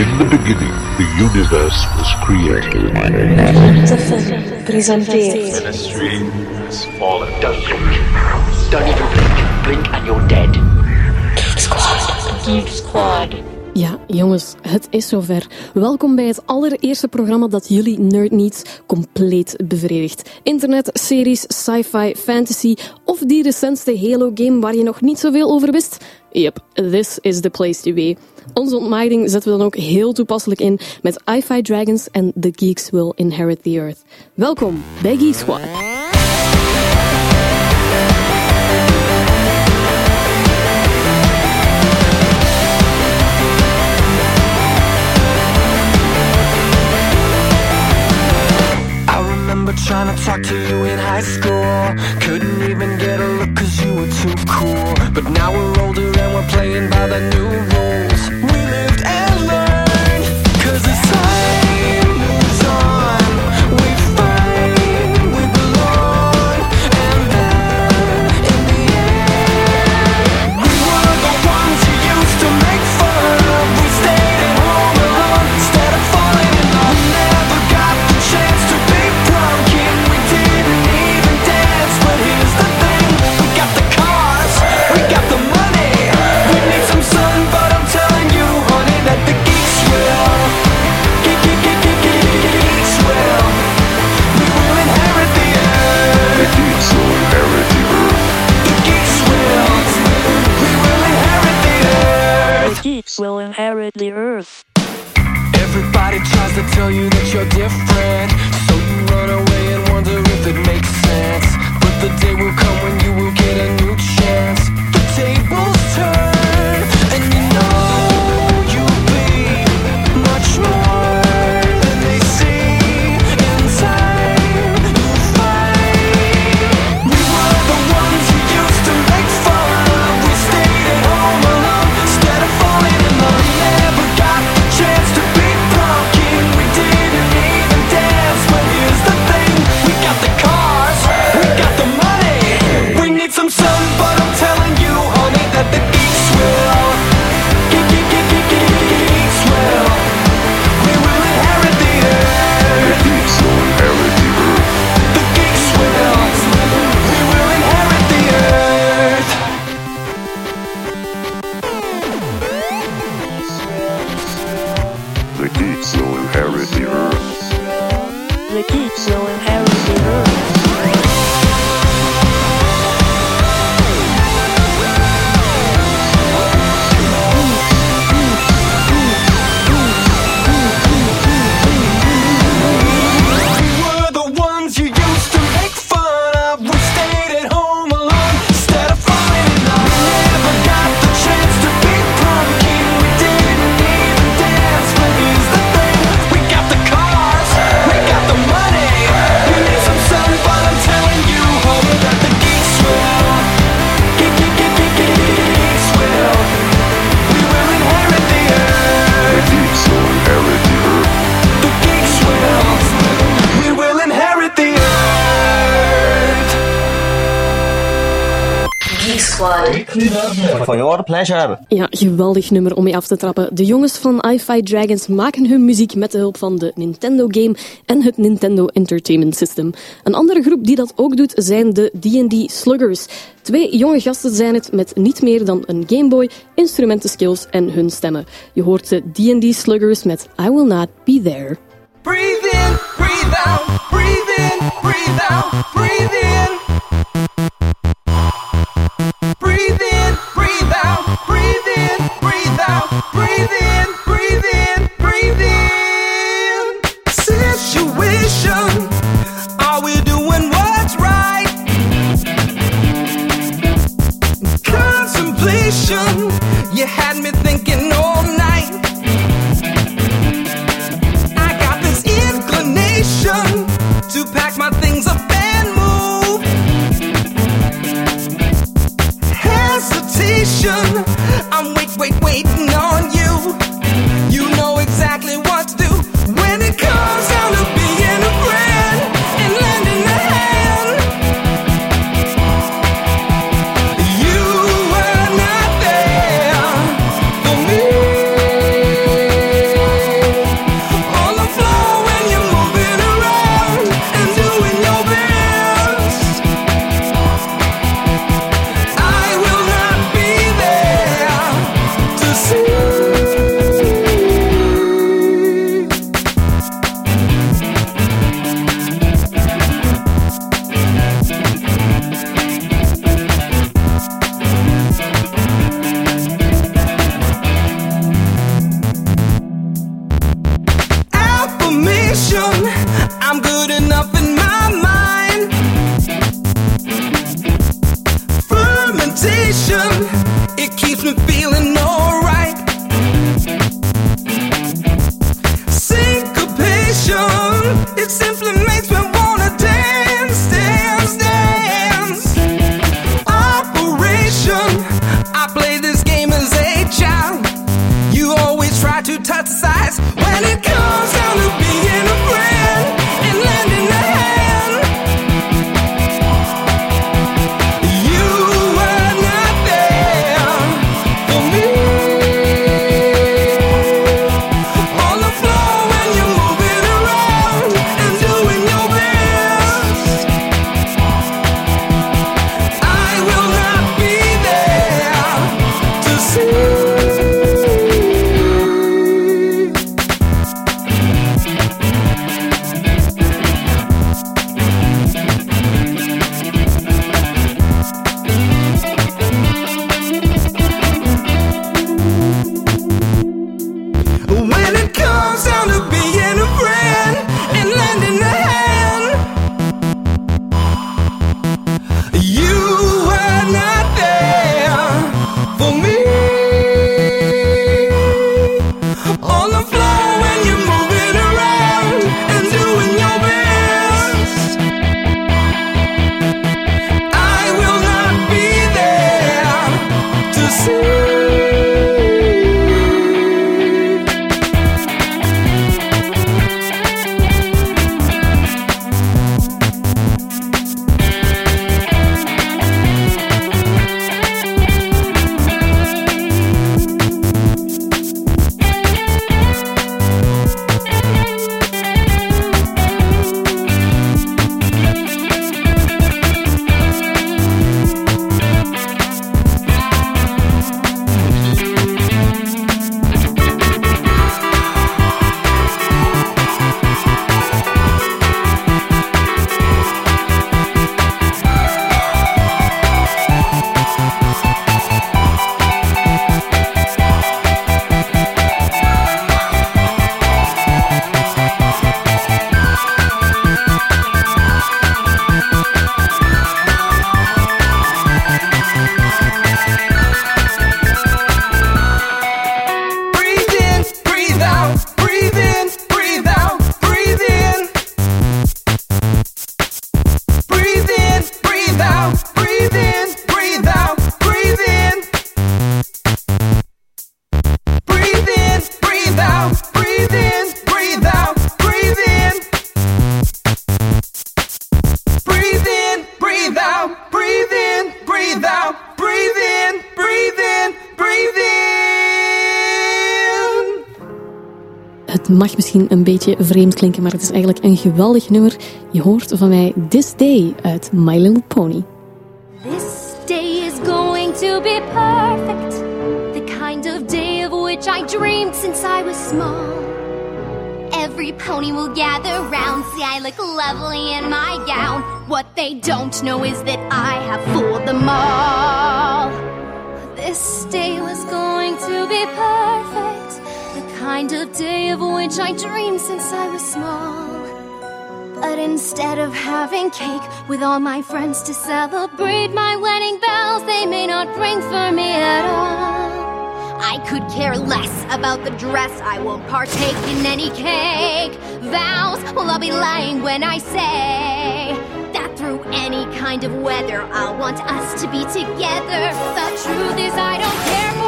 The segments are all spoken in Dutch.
In the beginning, the universe was created. Tiffin presenteert The stream has fallen. Don't blink. Don't even blink. Blink and you're dead. Geek Squad. Ja, jongens, het is zover. Welkom bij het allereerste programma dat jullie nerd needs compleet bevredigt. Internet, series, sci-fi, fantasy of die recentste Halo-game waar je nog niet zoveel over wist? Yep, this is the place to be. Onze ontmaagding zetten we dan ook heel toepasselijk in met i-Fi Dragons en The Geeks Will Inherit the Earth. Welkom bij Geek Squad. Remember trying to talk to you in high school. Couldn't even get a look cause you were too cool. But now we're older and we're playing by the new rules. We lived and learned. Cause as time will inherit the earth. For your pleasure. Ja, geweldig nummer om mee af te trappen. De jongens van i-Fi Dragons maken hun muziek met de hulp van de Nintendo Game en het Nintendo Entertainment System. Een andere groep die dat ook doet zijn de D&D Sluggers. Twee jonge gasten zijn het met niet meer dan een Game Boy, instrumentenskills en hun stemmen. Je hoort de D&D Sluggers met I Will Not Be There. Breathe in, breathe out, breathe in, breathe out, breathe in. Misschien een beetje vreemd klinken, maar het is eigenlijk een geweldig nummer. Je hoort van mij This Day uit My Little Pony. This day is going to be perfect. The kind of day of which I dreamed since I was small. Every pony will gather round. See, I look lovely in my gown. What they don't know is that I have fooled them all. This day was going to be perfect. Kind of day of which I dreamed since I was small. But instead of having cake with all my friends to celebrate my wedding bells, they may not ring for me at all. I could care less about the dress, I won't partake in any cake. Vows, well, I'll be lying when I say that through any kind of weather, I'll want us to be together. The truth is, I don't care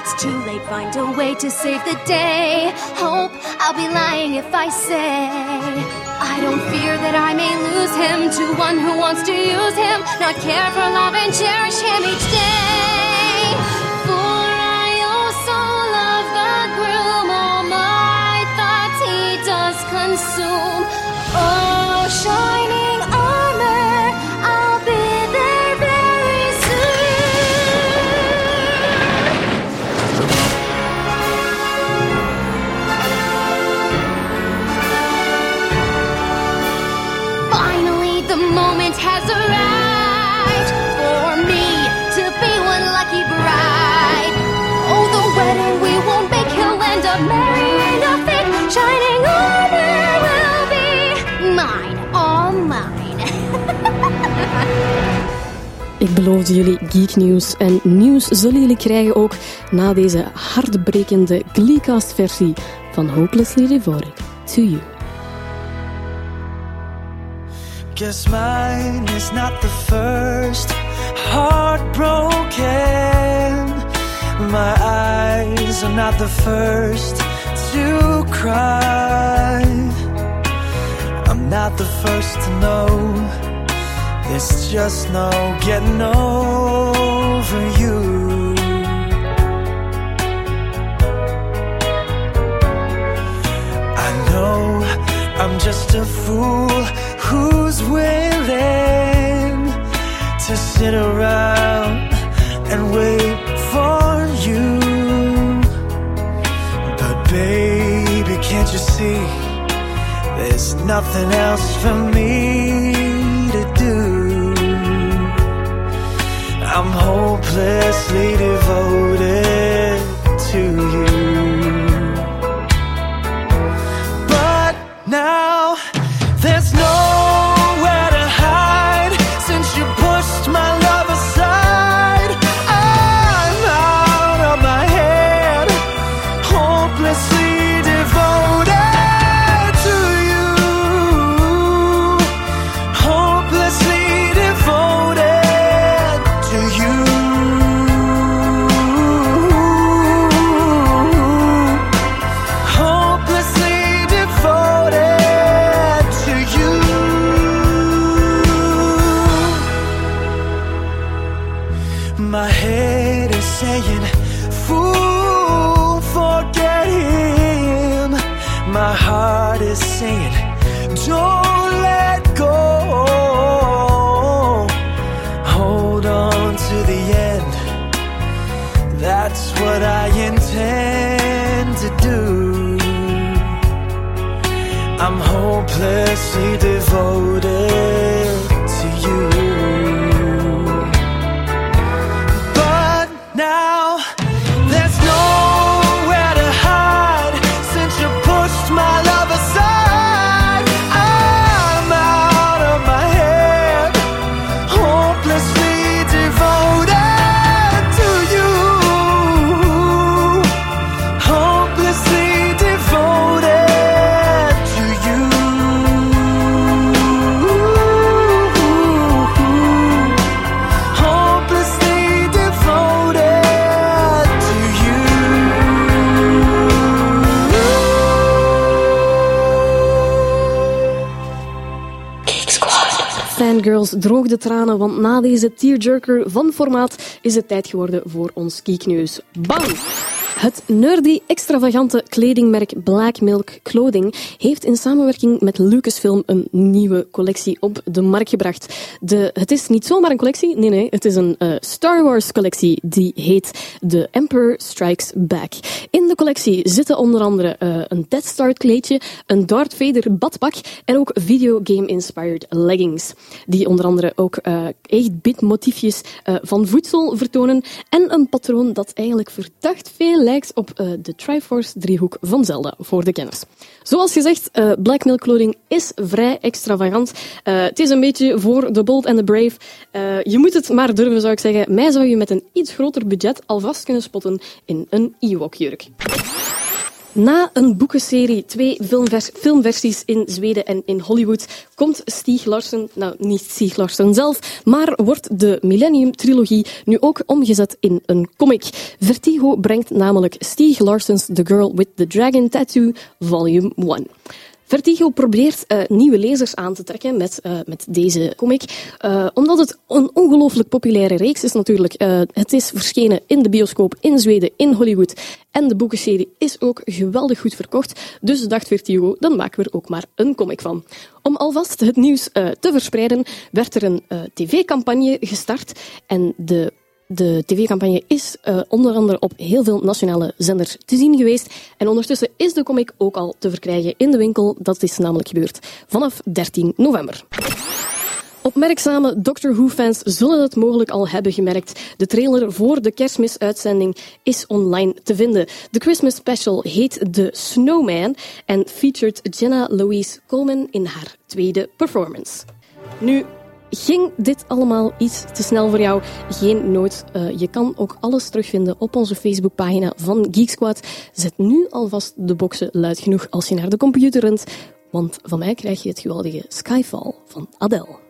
it's too late. Find a way to save the day. Hope I'll be lying if I say I don't fear that I may lose him to one who wants to use him, not care for love and cherish him each day. For I also love the groom, all my thoughts he does consume. Ik beloofde jullie geek nieuws en nieuws zullen jullie krijgen ook na deze hartbrekende Gleecast versie van Hopelessly Devoted to You. Guess mine is not the first heartbroken. My eyes are not the first to cry. I'm not the first to know. There's just no getting over you. I know I'm just a fool who's willing to sit around and wait for you. But baby, can't you see? There's nothing else for me I'm hopelessly devoted I'm hopelessly devoted Fangirls, droog de tranen, want na deze tearjerker van formaat is het tijd geworden voor ons geeknieuws. Bam! Het nerdy, extravagante kledingmerk Black Milk Clothing heeft in samenwerking met Lucasfilm een nieuwe collectie op de markt gebracht. De, het is niet zomaar een collectie, nee, nee, het is een eh, Star Wars collectie die heet The Emperor Strikes Back. In de collectie zitten onder andere eh, een Death Star kleedje, een Darth Vader badpak en ook videogame-inspired leggings, die onder andere ook eh 8-bit motiefjes van voedsel vertonen en een patroon dat eigenlijk verdacht veel op eh, de Triforce driehoek van Zelda, voor de kennis. Zoals gezegd, eh, Black Clothing is vrij extravagant. Eh, het is een beetje voor de bold en de brave. Je moet het maar durven, zou ik zeggen. Mij zou je met een iets groter budget alvast kunnen spotten in een Ewok-jurk. Na een boekenserie, twee filmvers filmversies in Zweden en in Hollywood, komt Stieg Larsson, nou niet Stieg Larsson zelf, maar wordt de Millennium-trilogie nu ook omgezet in een comic. Vertigo brengt namelijk Stieg Larsson's The Girl with the Dragon Tattoo, Volume 1. Vertigo probeert eh, nieuwe lezers aan te trekken met, eh, met deze comic. Eh, omdat het een ongelooflijk populaire reeks is natuurlijk. Het is verschenen in de bioscoop in Zweden, in Hollywood. En de boekenserie is ook geweldig goed verkocht. Dus dacht Vertigo, dan maken we er ook maar een comic van. Om alvast het nieuws te verspreiden, werd er een tv-campagne gestart. En de de tv-campagne is eh, onder andere op heel veel nationale zenders te zien geweest. En ondertussen is de comic ook al te verkrijgen in de winkel. Dat is namelijk gebeurd vanaf 13 november. Opmerkzame Doctor Who-fans zullen het mogelijk al hebben gemerkt. De trailer voor de kerstmisuitzending is online te vinden. De Christmas special heet The Snowman en featured Jenna Louise Coleman in haar tweede performance. Nu, Ging dit allemaal iets te snel voor jou? Geen nood. Eh, je kan ook alles terugvinden op onze Facebookpagina van Geek Squad. Zet nu alvast de boxen luid genoeg als je naar de computer rent. Want van mij krijg je het geweldige Skyfall van Adele.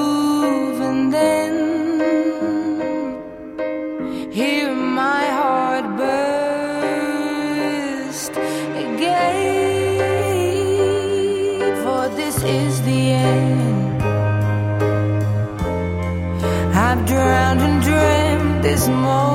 small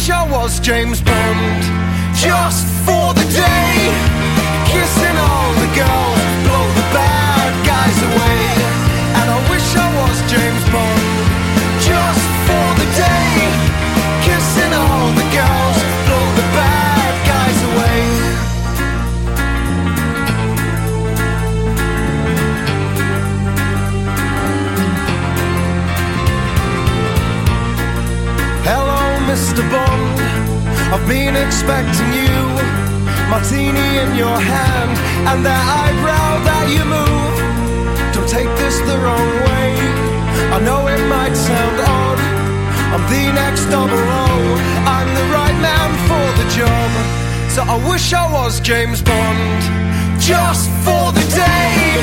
wish I was James Bond, just for the day. Kissing all the girls, blow the bad guys away. And I wish I was James Bond, just for the day. Kissing all the girls, blow the bad guys away. Hello, Mr. Bond. I've been expecting you. Martini in your hand, and that eyebrow that you move. Don't take this the wrong way. I know it might sound odd. I'm the next double O. I'm the right man for the job. So I wish I was James Bond. Just for the day.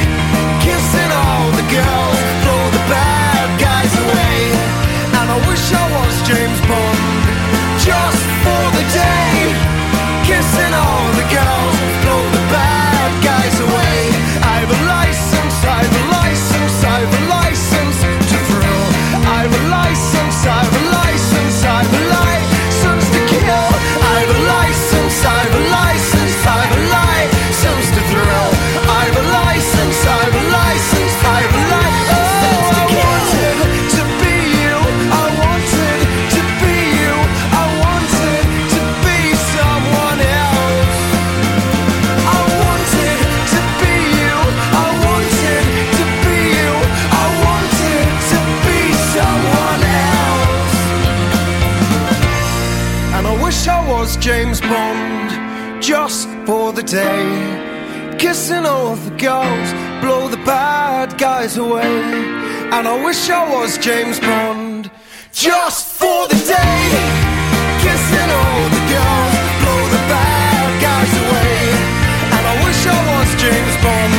Kissing all the girls, blow the bad guys away. And I wish I was James Bond. Just for the day. Kissing all the girls, The girls, blow the bad guys away. And I wish I was James Bond, just for the day. Kissing all the girls, blow the bad guys away. And I wish I was James Bond,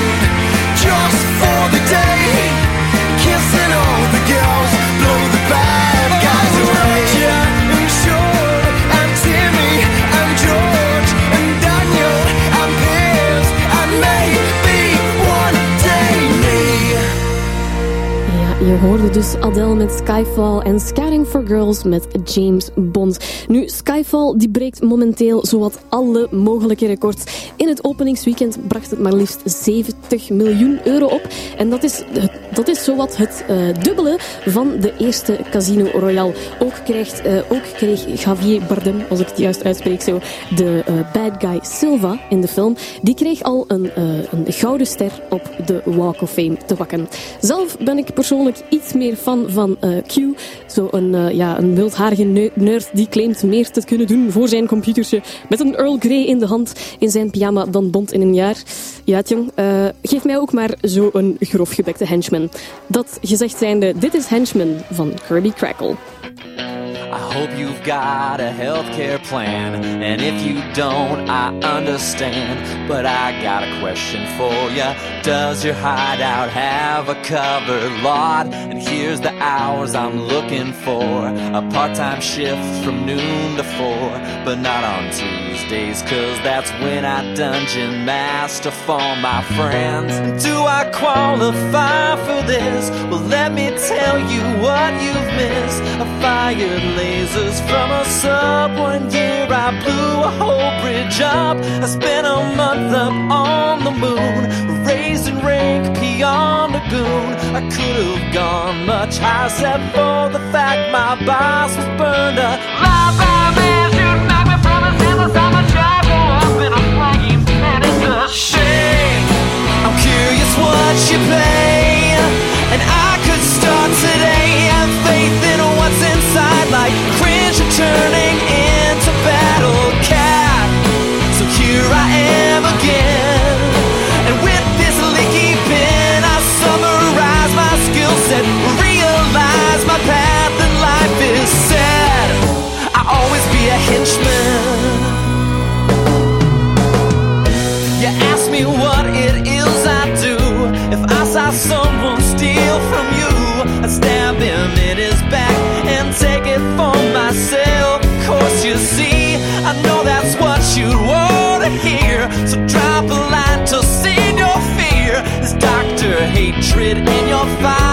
hoorde dus Adele met Skyfall en Scouting for Girls met James Bond. Nu, Skyfall die breekt momenteel zowat alle mogelijke records. In het openingsweekend bracht het maar liefst 70 miljoen euro op. En dat is, dat is zowat het eh, dubbele van de eerste Casino Royale. Ook, krijgt, eh, ook kreeg Javier Bardem, als ik het juist uitspreek zo, de eh, bad guy Silva in de film. Die kreeg al een, een gouden ster op de Walk of Fame te pakken. Zelf ben ik persoonlijk iets meer fan van eh, Q. Zo'n eh, ja, een wildharige nerd die claimt meer te kunnen doen voor zijn computertje. Met een Earl Grey in de hand in zijn pyjama dan Bond in een jaar. Ja, jong, eh, geef mij ook maar zo'n grofgebekte henchman. Dat gezegd zijnde, dit is Henchman van Kirby Crackle. Hope you've got a healthcare plan. And if you don't, I understand. But I got a question for ya. Does your hideout have a covered lot? And here's the hours I'm looking for a part time shift from noon to four. But not on Tuesdays, cause that's when I dungeon master for my friends. Do I qualify for this? Well, let me tell you what you've missed. I fired lasers from a sub one year. I blew a whole bridge up. I spent a month up on the moon, raising rank beyond a goon. I could have gone much higher, except for the fact my boss was burned up. Curious what you play, and I could start today. Have faith in what's inside, like cringe turning Bye.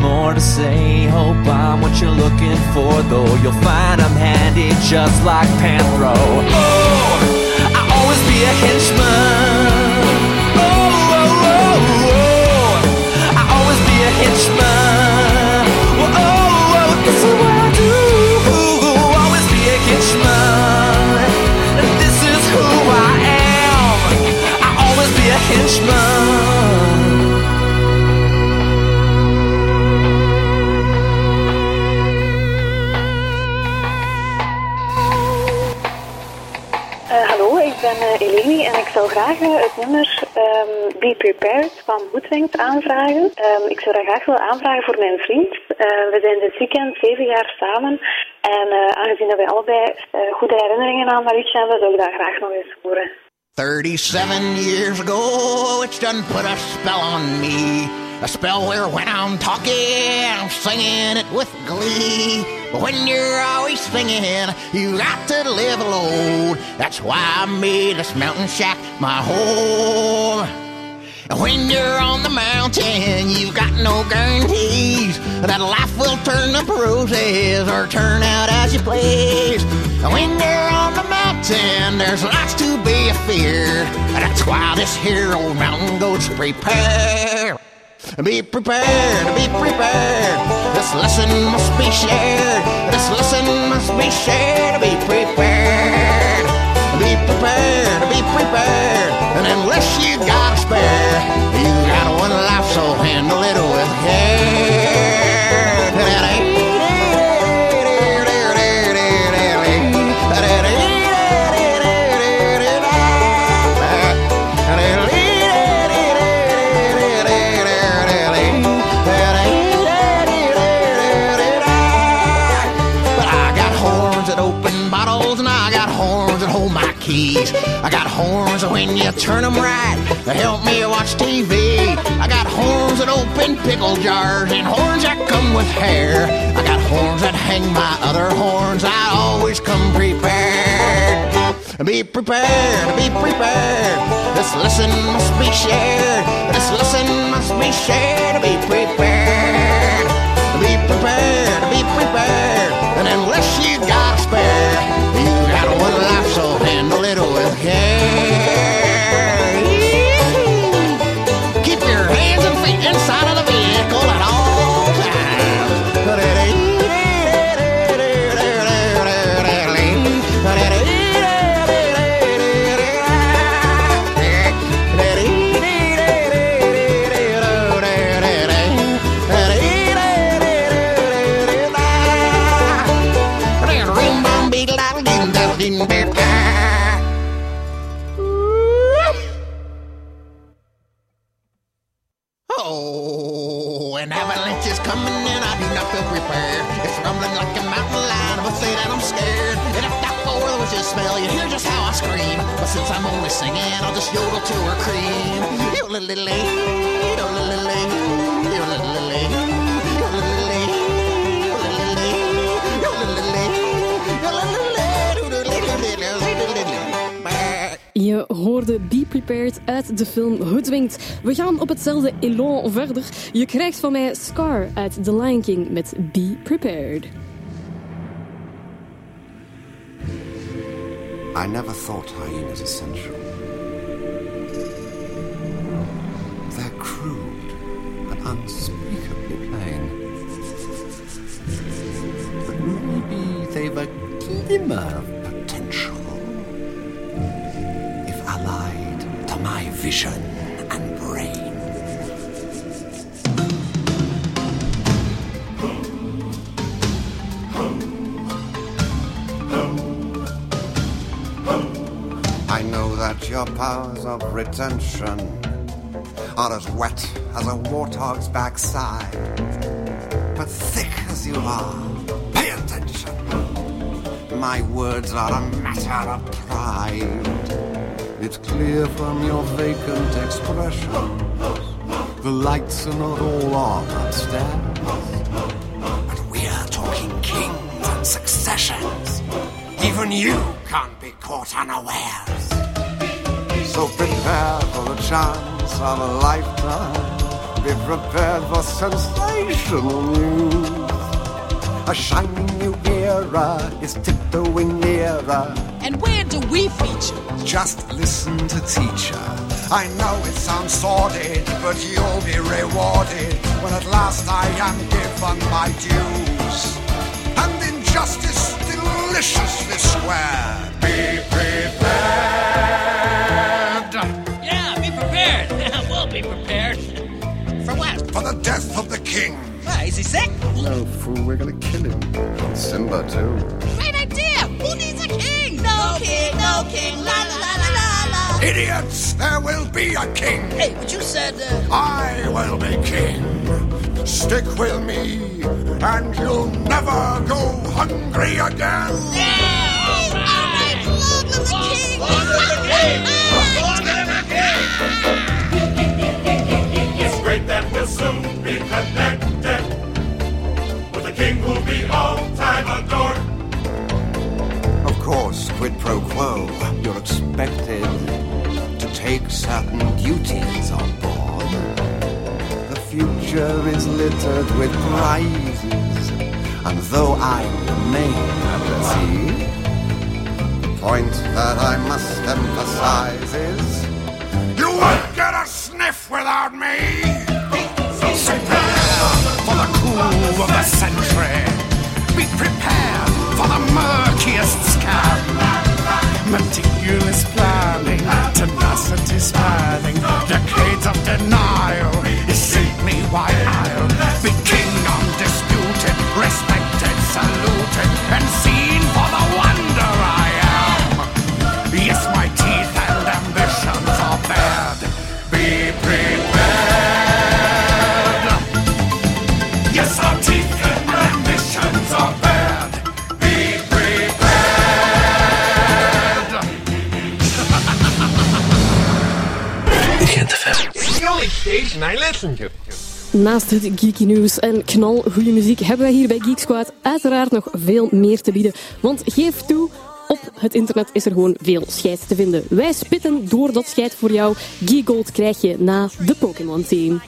More to say. Hope I'm what you're looking for, though. You'll find I'm handy just like Panthro. Oh, I always be a henchman. Oh, oh, oh, oh. I always be a henchman. Oh, oh, this is what I do. Always be a henchman. This is who I am. I always be a henchman. Zou graag eh, het nummer ehm, Be Prepared van Hoedwinkt aanvragen. Ehm, ik zou dat graag willen aanvragen voor mijn vriend. Eh, we zijn dit weekend zeven jaar samen en eh, aangezien dat wij allebei goede herinneringen aan Marietje hebben, zou ik dat graag nog eens horen. 37 years ago, it's done put a spell on me. A spell where when I'm talking, I'm singing it with glee. But when you're always singing, you got to live alone. That's why I made this mountain shack my home. When you're on the mountain, you've got no guarantees that life will turn up roses or turn out as you please. When you're on the mountain, there's lots to be feared. That's why this here old mountain goes prepare. Be prepared, be prepared. This lesson must be shared. This lesson must be shared. Be prepared. Prepared, be prepared. And unless you got a spare, you got one life, so handle it with care. But keys. I got horns when you turn them right, they help me watch TV. I got horns that open pickle jars and horns that come with hair. I got horns that hang my other horns. I always come prepared. Be prepared, be prepared. This lesson must be shared. This lesson must be shared. Be prepared. Be prepared, be prepared. And unless you got spare, cream. Je hoorde Be Prepared uit de film Hoodwinked. We gaan op hetzelfde elan verder. Je krijgt van mij Scar uit The Lion King met Be Prepared. I never thought hyenas essential. Unspeakably plain. But maybe they've a glimmer of potential. If allied to my vision and brain. I know that your powers of retention are as wet as a warthog's backside, but thick as you are. Pay attention. My words are a matter of pride. It's clear from your vacant expression. The lights are not all on upstairs. But we're talking kings and successions. Even you can't be caught unawares. So prepare for the chance of a lifetime. Be prepared for sensational news. A shining new era is tiptoeing nearer. And where do we feature? Just listen to teacher. I know it sounds sordid, but you'll be rewarded when at last I am given my dues. And injustice deliciously square. Be prepared. King. Why, is he sick? No, fool, we're gonna kill him. And Simba, too. Great idea! Who needs a king? No, king, no king, la la la la la la. Idiots, there will be a king. Hey, but you said, uh... I will be king. Stick with me, and you'll never go hungry again. It's connected with a king who'll be all time adored. Of course, quid pro quo, you're expected to take certain duties on board. The future is littered with prizes, and though I remain at sea, the point that I must emphasize is of the century. Be prepared for the murkiest scam. Meticulous planning, tenacity spanning, decades of denial. Naast het geeky nieuws en knal goede muziek hebben wij hier bij Geek Squad uiteraard nog veel meer te bieden. Want geef toe, op het internet is er gewoon veel scheid te vinden. Wij spitten door dat scheid voor jou. Geek Gold krijg je na de Pokémon Team.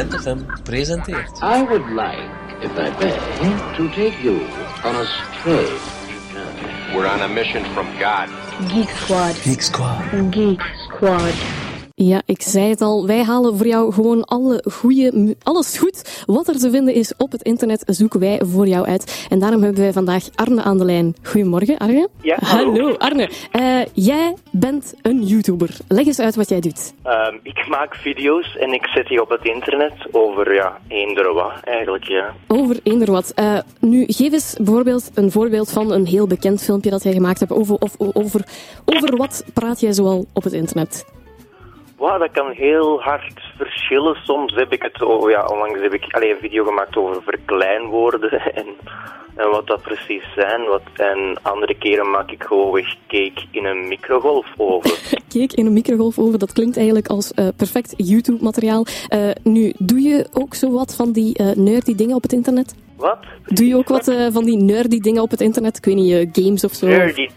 Gent FM presenteert. I would like, if I may, to take you on a strange journey. We're on a mission from God. Geek Squad. Geek Squad. Geek Squad. Ja, ik zei het al. Wij halen voor jou gewoon alle goede, alles goed wat er te vinden is op het internet, zoeken wij voor jou uit. En daarom hebben wij vandaag Arne aan de lijn. Goedemorgen, Arne. Ja, hallo. Arne. Eh, jij bent een YouTuber. Leg eens uit wat jij doet. Ehm, ik maak video's en ik zet die op het internet over ja, eender wat eigenlijk. Ja. Over eender wat. Eh, nu, geef eens bijvoorbeeld een voorbeeld van een heel bekend filmpje dat jij gemaakt hebt. Over, of, over, over wat praat jij zoal op het internet? Wow, dat kan heel hard verschillen. Soms heb ik het, oh ja, onlangs heb ik alleen een video gemaakt over verkleinwoorden en, en wat dat precies zijn. Wat, en andere keren maak ik gewoon cake in een microgolfoven. Cake in een microgolfoven, dat klinkt eigenlijk als eh, perfect YouTube-materiaal. Eh, nu, doe je ook zo wat van die eh, nerdy dingen op het internet? Wat? Doe je ook wat van die nerdy dingen op het internet? Ik weet niet, games of zo? Nerdy.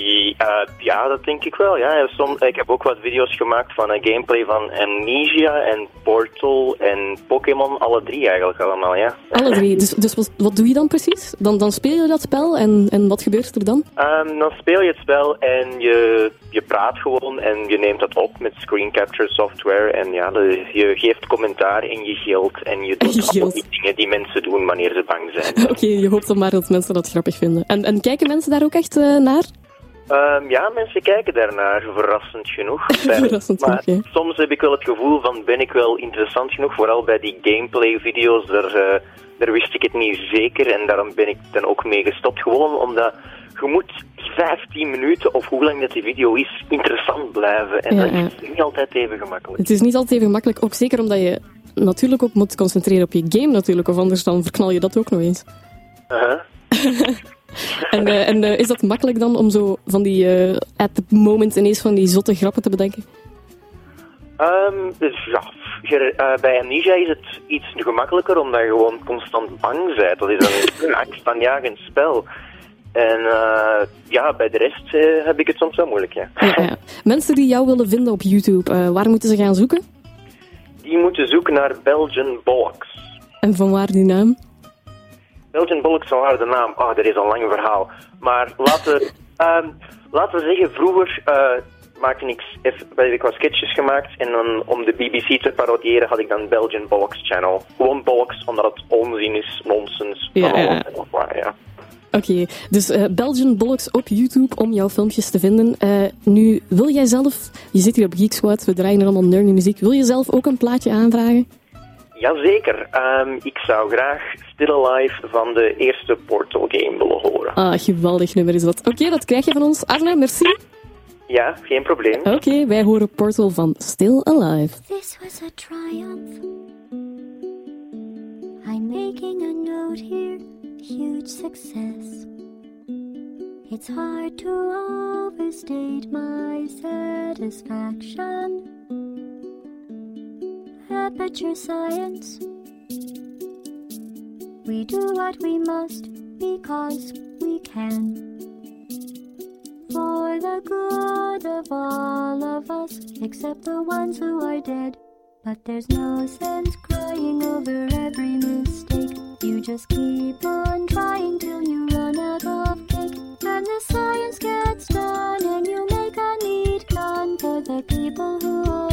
I- Eh, ja, dat denk ik wel. Ja. Ik heb ook wat video's gemaakt van een gameplay van Amnesia en Portal en Pokémon. Alle drie eigenlijk allemaal, ja. Alle drie. Dus, dus wat, wat doe je dan precies? Dan, dan speel je dat spel en, en wat gebeurt er dan? Ehm, dan speel je het spel en je, je praat gewoon en je neemt dat op met screen capture software. En ja, je geeft commentaar en je gilt en je doet je allemaal die dingen die mensen doen wanneer ze bang zijn. Oké, je hoopt dan maar dat mensen dat grappig vinden. En, en kijken mensen daar ook echt eh, naar? Ehm, ja, mensen kijken daarnaar, verrassend genoeg. Verrassend maar genoeg, soms heb ik wel het gevoel van, ben ik wel interessant genoeg? Vooral bij die gameplay-video's, daar, eh, daar wist ik het niet zeker. En daarom ben ik dan ook mee gestopt. Gewoon omdat je moet 15 minuten, of hoe lang dat die video is, interessant blijven. En Ja, dat ja. is niet altijd even gemakkelijk. Het is niet altijd even gemakkelijk, ook zeker omdat je natuurlijk ook moet concentreren op je game natuurlijk, of anders dan verknal je dat ook nog eens. Uh-huh. En, eh, en eh, is dat makkelijk dan om zo van die, eh, at the moment ineens van die zotte grappen te bedenken? Ehm, dus ja, bij Amnesia is het iets gemakkelijker omdat je gewoon constant bang bent. Dat is een, een angstaanjagend spel. En ja, bij de rest heb ik het soms wel moeilijk, ja. Ja, ja. Mensen die jou willen vinden op YouTube, waar moeten ze gaan zoeken? Die moeten zoeken naar Belgian Bollocks. En van waar die naam? Belgian Bollocks van waar de naam? Oh, dat is een lang verhaal. Maar laten, ehm, laten we zeggen, vroeger eh, maakte ik, ik wat sketches gemaakt. En dan om de BBC te parodiëren had ik dan Belgian Bollocks Channel. Gewoon Bollocks, omdat het onzin is, nonsens. Ja, ja. Oké, dus eh, Belgian Bollocks op YouTube om jouw filmpjes te vinden. Eh, nu, wil jij zelf, je zit hier op Geek Squad, we draaien er allemaal nerdy muziek, wil je zelf ook een plaatje aanvragen? Jazeker. Ehm ik zou graag Still Alive van de eerste Portal game willen horen. Ah, geweldig nummer is dat. Oké, dat krijg je van ons. Arne, merci. Ja, geen probleem. Oké, wij horen Portal van Still Alive. This was a triumph. I'm making a note here, huge success. It's hard to overstate my satisfaction. Aperture science. We do what we must because we can. For the good of all of us, except the ones who are dead. But there's no sense crying over every mistake. You just keep on trying till you run out of cake. And the science gets done, and you make a neat gun for the people who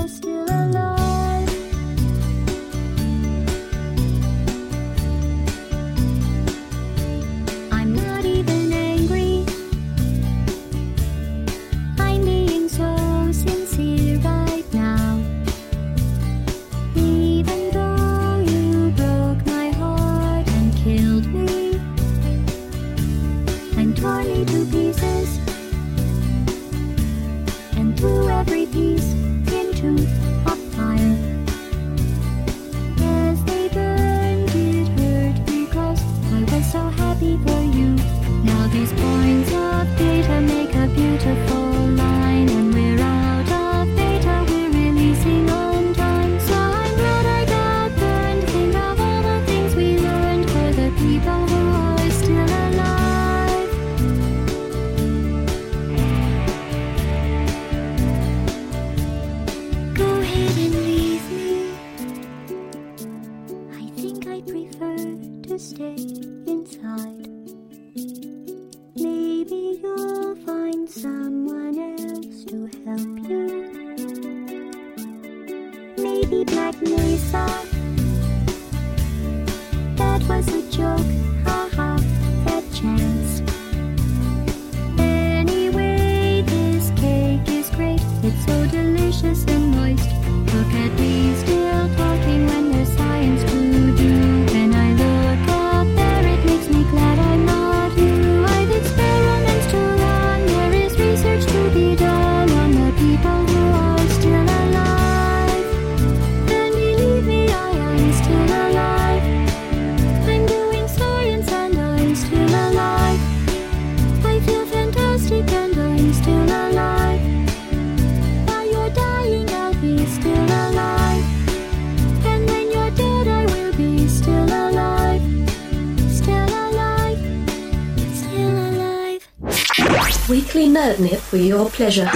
your pleasure.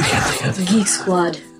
Geek Squad.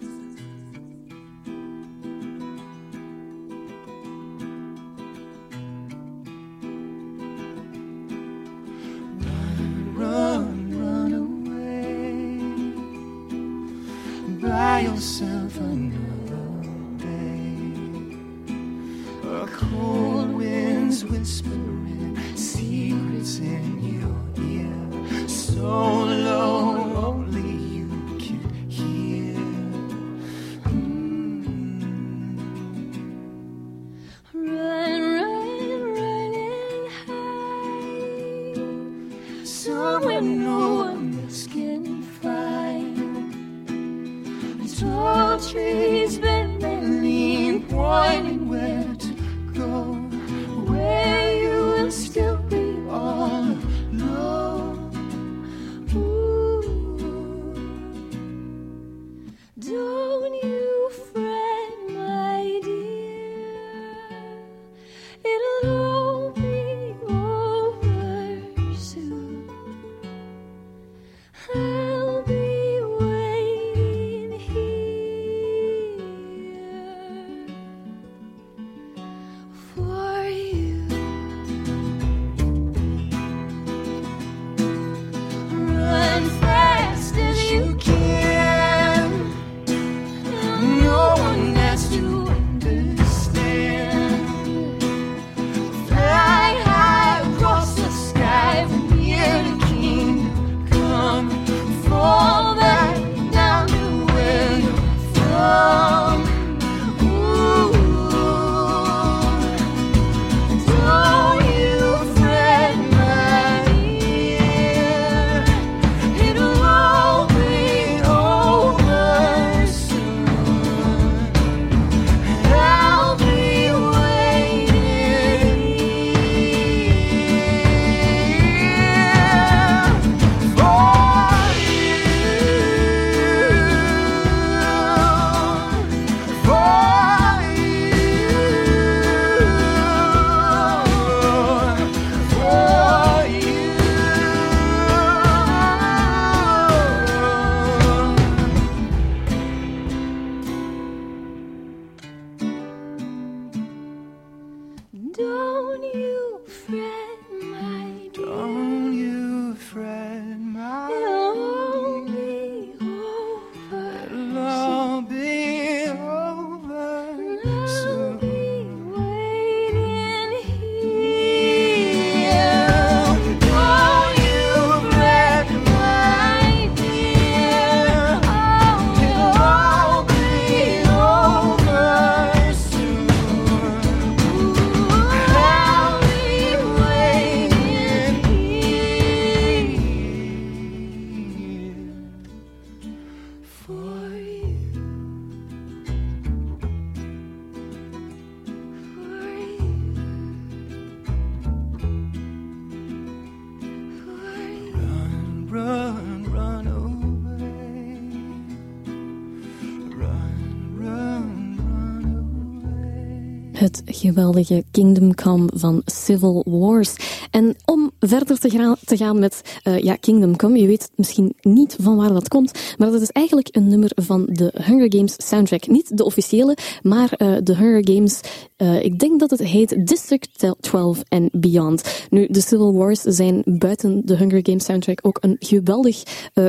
Geweldige Kingdom Come van Civil Wars. En om verder te, gra- te gaan met eh, ja, Kingdom Come, je weet misschien niet van waar dat komt, maar dat is eigenlijk een nummer van de Hunger Games soundtrack. Niet de officiële, maar eh, de Hunger Games, eh, ik denk dat het heet District 12 and Beyond. Nu, de Civil Wars zijn buiten de Hunger Games soundtrack ook een geweldig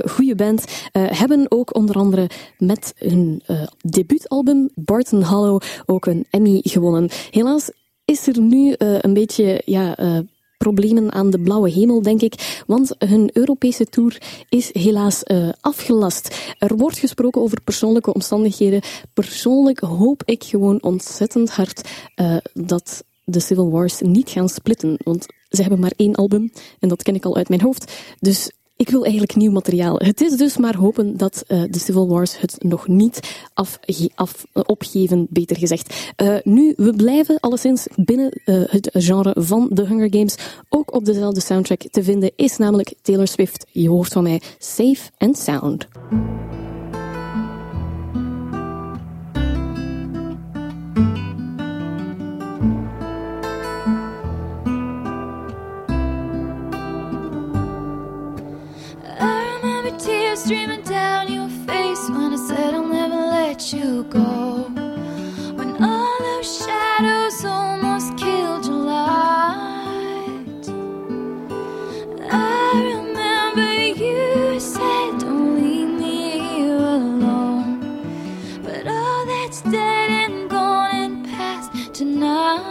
goede band. Hebben ook onder andere met hun debuutalbum Barton Hollow ook een Emmy gewonnen. Helaas is er nu eh, een beetje ja, eh, problemen aan de blauwe hemel, denk ik. Want hun Europese tour is helaas eh, afgelast. Er wordt gesproken over persoonlijke omstandigheden. Persoonlijk hoop ik gewoon ontzettend hard eh, dat de Civil Wars niet gaan splitten. Want ze hebben maar één album en dat ken ik al uit mijn hoofd. Dus ik wil eigenlijk nieuw materiaal. Het is dus maar hopen dat eh, de Civil Wars het nog niet af, eh, opgeven, beter gezegd. Eh, nu, we blijven alleszins binnen eh, het genre van de Hunger Games. Ook op dezelfde soundtrack te vinden is namelijk Taylor Swift. Je hoort van mij Safe and Sound. streaming down your face when I said I'll never let you go. When all those shadows almost killed your light, I remember you said, Don't leave me here alone. But all that's dead and gone and past tonight.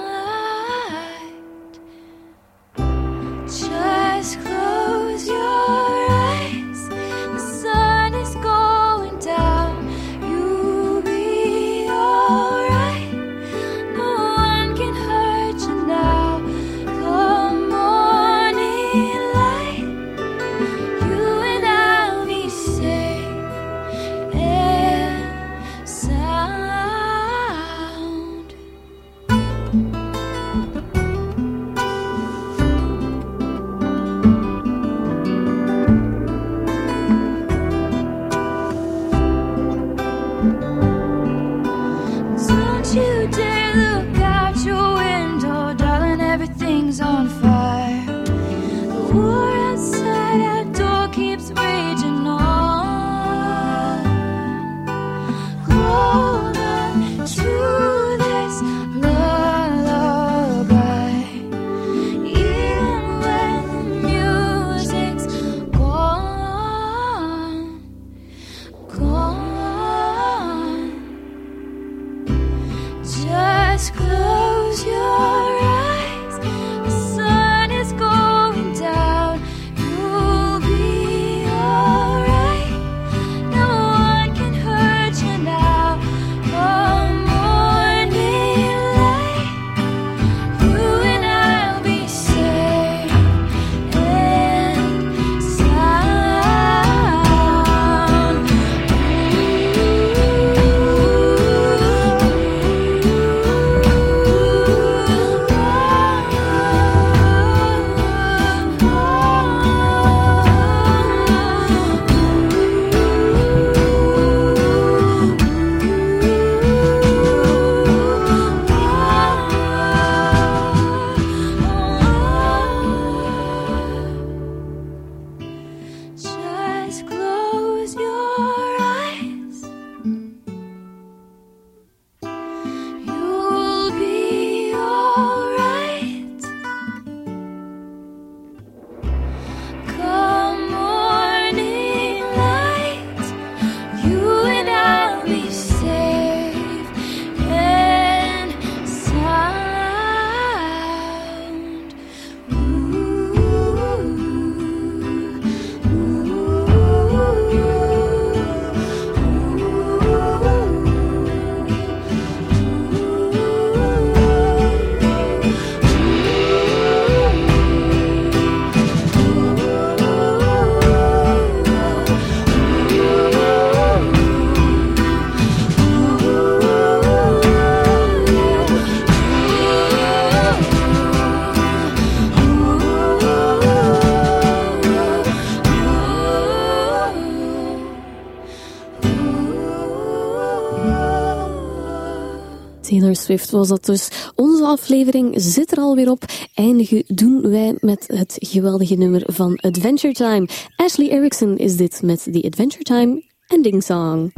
Just close your Was dat dus. Onze aflevering zit er alweer op. Eindigen doen wij met het geweldige nummer van Adventure Time. Ashley Erickson is dit met The Adventure Time Ending Song.